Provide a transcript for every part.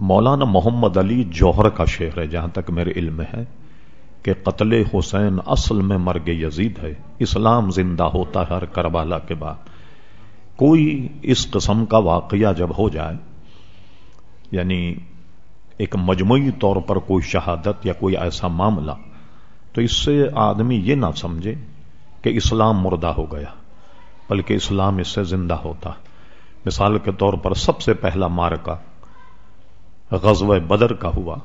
مولانا محمد علی جوہر کا شعر ہے، جہاں تک میرے علم ہے کہ قتل حسین اصل میں مرگ یزید ہے۔ اسلام زندہ ہوتا ہے ہر کربلا کے بعد۔ کوئی اس قسم کا واقعہ جب ہو جائے یعنی ایک مجموعی طور پر کوئی شہادت یا کوئی ایسا معاملہ، تو اس سے آدمی یہ نہ سمجھے کہ اسلام مردہ ہو گیا، بلکہ اسلام اس سے زندہ ہوتا۔ مثال کے طور پر سب سے پہلا مارکا غزو بدر کا ہوا۔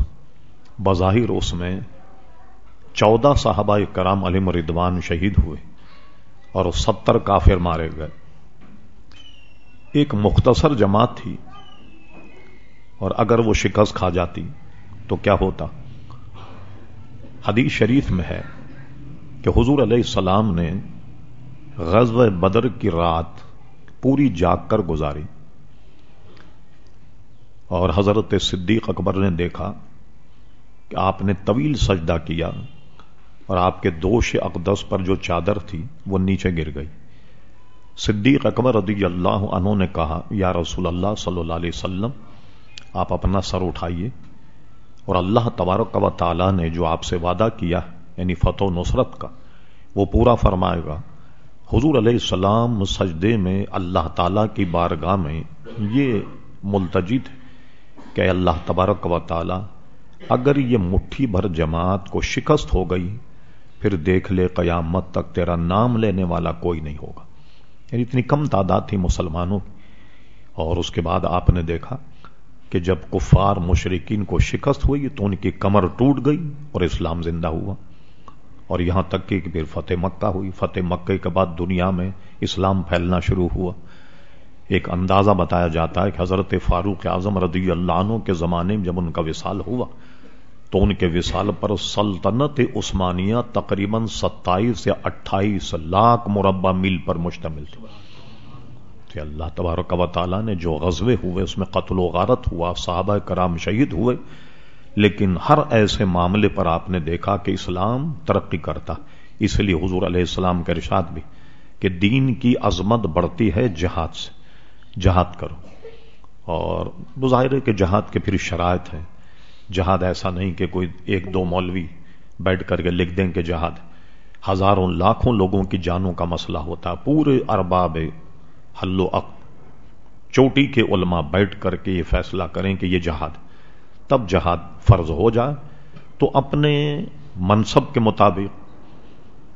بظاہر اس میں چودہ صحابہ کرام علی مردوان شہید ہوئے اور ستر کافر مارے گئے۔ ایک مختصر جماعت تھی اور اگر وہ شکست کھا جاتی تو کیا ہوتا؟ حدیث شریف میں ہے کہ حضور علیہ السلام نے غزو بدر کی رات پوری جاگ کر گزاری۔ اور حضرت صدیق اکبر نے دیکھا کہ آپ نے طویل سجدہ کیا اور آپ کے دوش اقدس پر جو چادر تھی وہ نیچے گر گئی۔ صدیق اکبر رضی اللہ عنہ نے کہا، یا رسول اللہ صلی اللہ علیہ وسلم، آپ اپنا سر اٹھائیے اور اللہ تبارک و تعالی نے جو آپ سے وعدہ کیا یعنی فتح و نصرت کا، وہ پورا فرمائے گا۔ حضور علیہ السلام سجدے میں اللہ تعالی کی بارگاہ میں یہ ملتجد کہ اللہ تبارک و تعالی، اگر یہ مٹھی بھر جماعت کو شکست ہو گئی، پھر دیکھ لے قیامت تک تیرا نام لینے والا کوئی نہیں ہوگا۔ یعنی اتنی کم تعداد تھی مسلمانوں کی۔ اور اس کے بعد آپ نے دیکھا کہ جب کفار مشرقین کو شکست ہوئی، تو ان کی کمر ٹوٹ گئی اور اسلام زندہ ہوا۔ اور یہاں تک کہ پھر فتح مکہ ہوئی۔ فتح مکہ کے بعد دنیا میں اسلام پھیلنا شروع ہوا۔ ایک اندازہ بتایا جاتا ہے کہ حضرت فاروق اعظم رضی اللہ عنہ کے زمانے میں جب ان کا وصال ہوا، تو ان کے وصال پر سلطنت عثمانیہ تقریباً ستائیس یا اٹھائیس لاکھ مربع میل پر مشتمل تھی کہ اللہ تبارک و تعالیٰ نے جو غزوے ہوئے، اس میں قتل و غارت ہوا، صحابہ کرام شہید ہوئے، لیکن ہر ایسے معاملے پر آپ نے دیکھا کہ اسلام ترقی کرتا۔ اس لیے حضور علیہ السلام کا ارشاد بھی کہ دین کی عظمت بڑھتی ہے جہاد سے۔ جہاد کرو۔ اور بظاہر ہے کہ جہاد کے پھر شرائط ہے جہاد ایسا نہیں کہ کوئی ایک دو مولوی بیٹھ کر کے لکھ دیں کہ جہاد۔ ہزاروں لاکھوں لوگوں کی جانوں کا مسئلہ ہوتا پورے ارباب حل و عقد۔ چوٹی کے علماء بیٹھ کر کے یہ فیصلہ کریں کہ یہ جہاد۔ تب جہاد فرض ہو جائے۔ تو اپنے منصب کے مطابق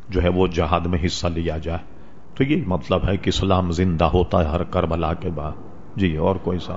جو ہے وہ جہاد میں حصہ لیا جائے۔ تو یہ مطلب ہے کہ اسلام زندہ ہوتا ہے ہر کربلا کے بعد۔ جی اور کوئی سا